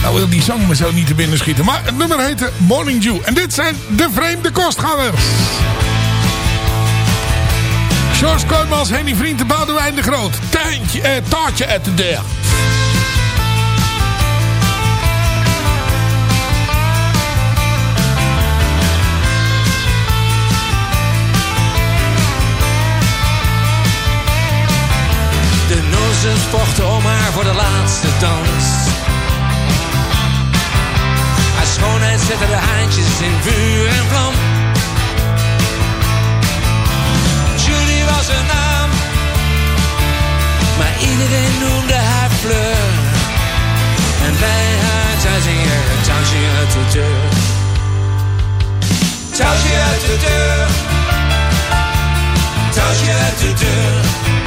G: daar wil die zang me zo niet te binnen schieten. Maar het nummer heette Morning Dew. En dit zijn de vreemde kostgangers. George Koymans, Henny Vriend, de Boudewijn de Groot. Tuintje, eh, taartje uit de deur.
M: Nozes vochten om haar voor de laatste dans. Haar schoonheid zette de haantjes in vuur en vlam. Julie was haar naam, maar iedereen noemde haar Fleur. En bij haar een touwtje uit de deur. Touwtje uit de deur. Touwtje uit de deur.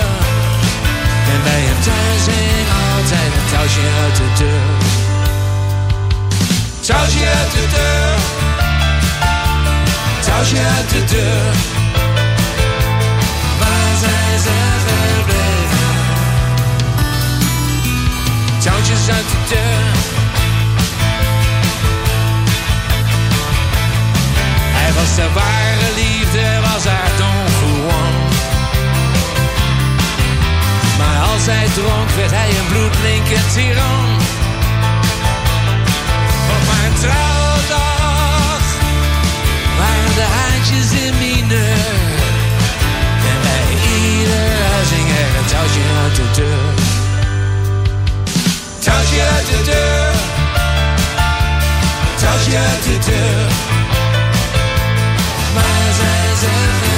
M: touwtje uit de deur. Touwtje uit de deur. Touwtje uit de deur. Waar zijn ze gebleven? Touwtjes uit de deur. Hij was de ware liefde, was haar Maar hij dronk, werd hij een bloedlinke tiran. Op haar trouwdag waren de haantjes in mineur. En bij ieder huis hing er een touwtje uit de deur. Touwtje uit de deur. Touwtje uit de deur. Waar zijn ze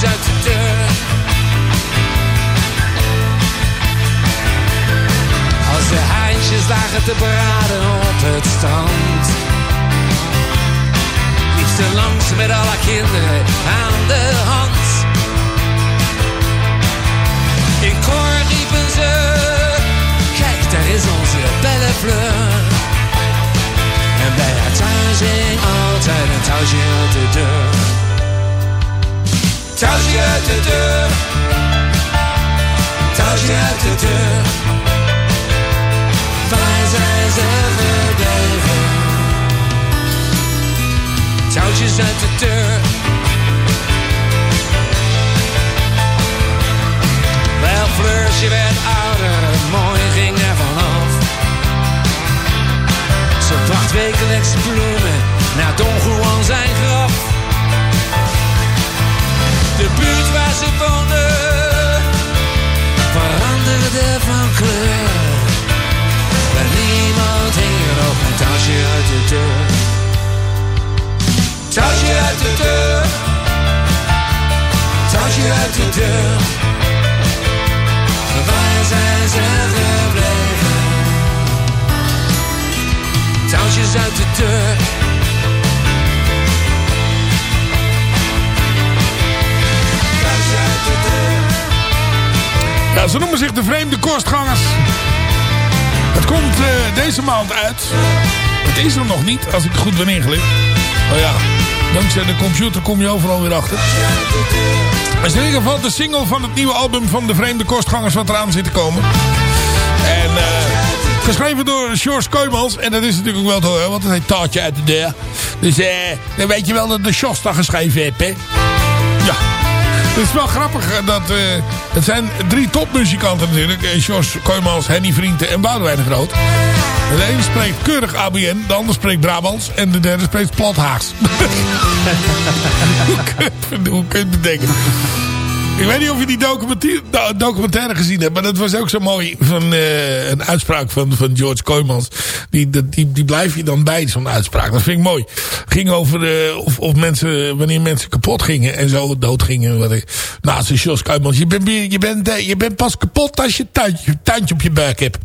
M: Als de haantjes lagen te braden op het strand. Liep ze langs met alle kinderen aan de hand. In koor riepen ze, kijk daar is onze belle fleur. En bij haar thuis hing altijd een touwtje uit de deur. Touwtje uit de deur. Touwtje uit de deur. Waar zijn ze? Touwtjes uit de deur. Wel, Fleursje werd ouder, mooi ging er vanaf. Ze bracht wekelijks bloemen naar Don Juan zijn graf. Woonde veranderde van kleur. Maar niemand hing er nog een touwtje uit de deur. Touwtje uit de deur. Touwtje uit de deur. Waar zijn ze gebleven? Touwtjes uit de deur.
G: Ja, ze noemen zich de vreemde kostgangers. Het komt eh, deze maand uit. Het is er nog niet, als ik goed ben ingelicht. Oh ja, dankzij de computer kom je overal weer achter. Het is in ieder geval de single van het nieuwe album van de vreemde kostgangers wat eraan zit te komen. En eh, geschreven door George Koymans. En dat is natuurlijk ook wel zo, hè, want het heet Taartje uit de deur. Dus eh, dan weet je wel dat de Shosta geschreven heeft, hè. Het is wel grappig eh, dat... eh, het zijn drie topmuzikanten natuurlijk. Eh, George Koymans, Henny Vrienden en Boudewijn de Groot. De ene spreekt keurig ABN, de ander spreekt Brabants en de derde spreekt plat Haags. *laughs* hoe, kun je, hoe kun je het bedenken? Ik weet niet of je die documentaire, do- documentaire gezien hebt. Maar dat was ook zo mooi. Van, eh, een uitspraak van, van George Kooijmans. Die, die, die blijf je dan bij, zo'n uitspraak. Dat vind ik mooi. ging over eh, of, of mensen, wanneer mensen kapot gingen. En zo dood gingen. Wat nou, George Kooijmans. Je bent, je, bent, eh, je bent pas kapot als je tuintje, tuintje op je buik hebt.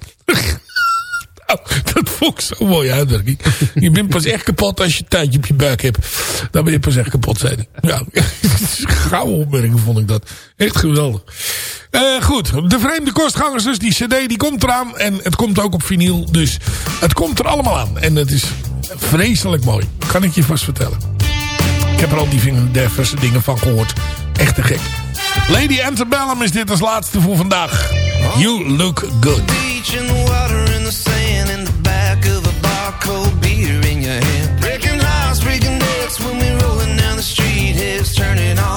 G: Nou, dat vond ik zo'n mooie uitdrukking. Je bent pas echt kapot als je een tuintje op je buik hebt. Dan ben je pas echt kapot, zei hij. Ja, *laughs* gouden opmerking vond ik dat. Echt geweldig. Eh, goed, de vreemde kostgangers dus. Die cd die komt eraan. En het komt ook op vinyl. Dus het komt er allemaal aan. En het is vreselijk mooi. Kan ik je vast vertellen. Ik heb er al die diverse dingen van gehoord. Echt te gek. Lady Antebellum is dit als laatste voor vandaag. You look good.
K: Cold beer in your hand. Breaking hearts, breaking necks when we rolling down the street. Heads turning all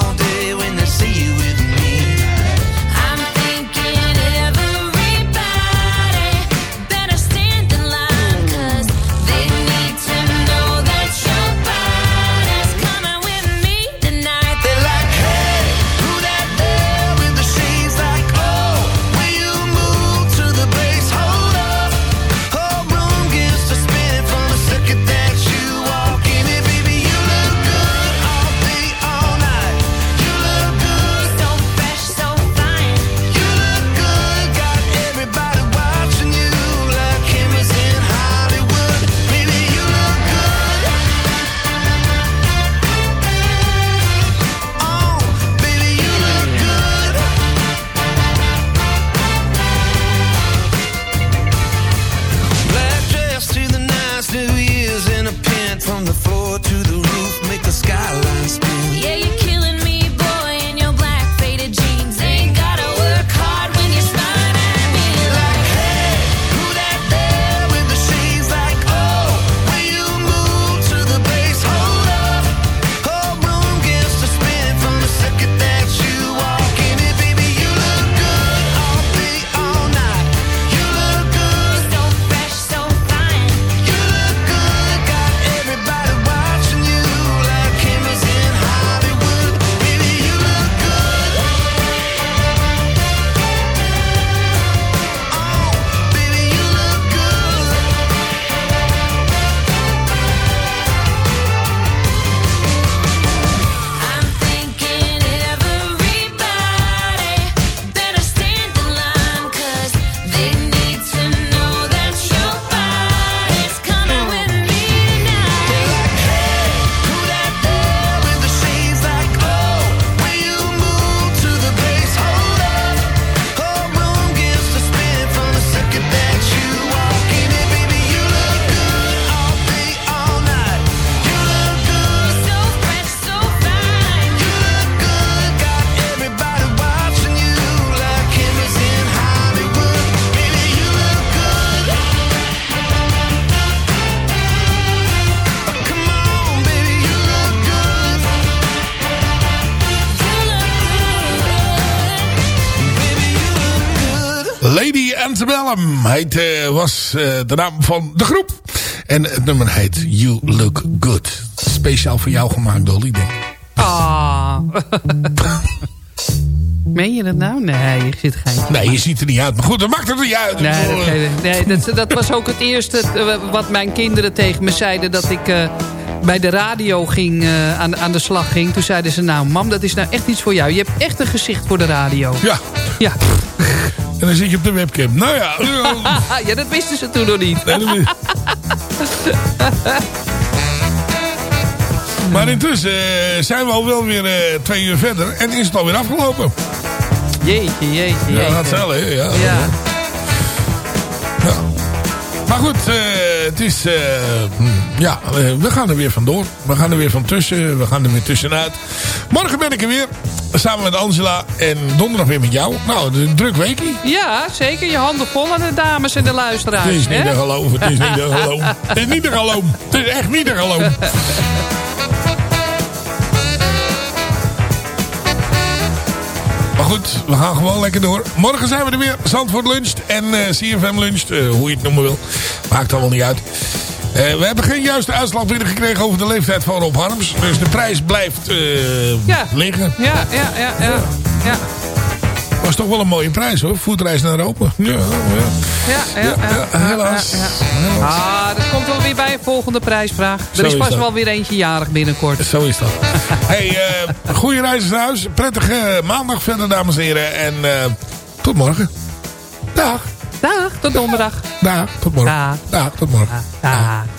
G: Heet, eh, was eh, de naam van de groep. En het nummer heet You Look Good. Speciaal voor jou gemaakt, Dolly, denk ik.
H: Ah. *laughs* Meen je dat nou? Nee, je zit geen.
G: Nee, je ziet er niet uit. Maar goed, dat maakt er niet uit.
H: Nee, dat,
G: eh,
H: nee dat, dat was ook het eerste wat mijn kinderen tegen me zeiden... dat ik bij de radio ging, aan, aan de slag ging. Toen zeiden ze, nou mam, dat is nou echt iets voor jou. Je hebt echt een gezicht voor de radio.
G: Ja.
H: Ja,
G: En dan zit je op de webcam. Nou ja. *laughs*
H: ja dat wisten ze toen nog niet.
G: Nee, dat weet- maar intussen eh, zijn we al wel weer eh, twee uur verder. En is het alweer afgelopen.
H: Jeetje, jeetje, jeetje.
G: Ja, dat zal, hè. Ja.
H: Ja.
G: Ja. Maar goed, eh, het is... eh, hm, ja, eh, we gaan er weer vandoor. We gaan er weer van tussen. We gaan er weer tussenuit. Morgen ben ik er weer. Samen met Angela. En donderdag weer met jou. Nou, een druk weekie.
H: Ja, zeker. Je handen vol aan de dames en de luisteraars.
G: Het is niet
H: hè?
G: te geloven. Het is niet te *laughs* geloven. Het is niet te geloven. Het is echt niet te geloven. Goed, we gaan gewoon lekker door. Morgen zijn we er weer. Zandvoort luncht en eh, CFM luncht. eh, hoe je het noemen wil. Maakt allemaal niet uit. Eh, we hebben geen juiste uitslag binnengekregen over de leeftijd van Rob Harms. Dus de prijs blijft
H: Ja.
G: liggen.
H: Ja, ja, ja, ja. Ja.
G: Was toch wel een mooie prijs hoor. Voetreis naar Europa. Ja, ja.
H: Ja, ja, ja,
G: ja, helaas.
H: ja, ja. Ah, dat komt wel weer bij een volgende prijsvraag.
G: Zo
H: Er is
G: is
H: pas
G: dat.
H: wel weer eentje jarig binnenkort.
G: Zo is dat. *laughs* hey, eh goede reis naar huis. Prettige maandag verder, dames en heren. En eh, tot morgen. Dag.
H: Dag, tot donderdag.
G: Dag, tot morgen. Dag, tot morgen.
H: Dag.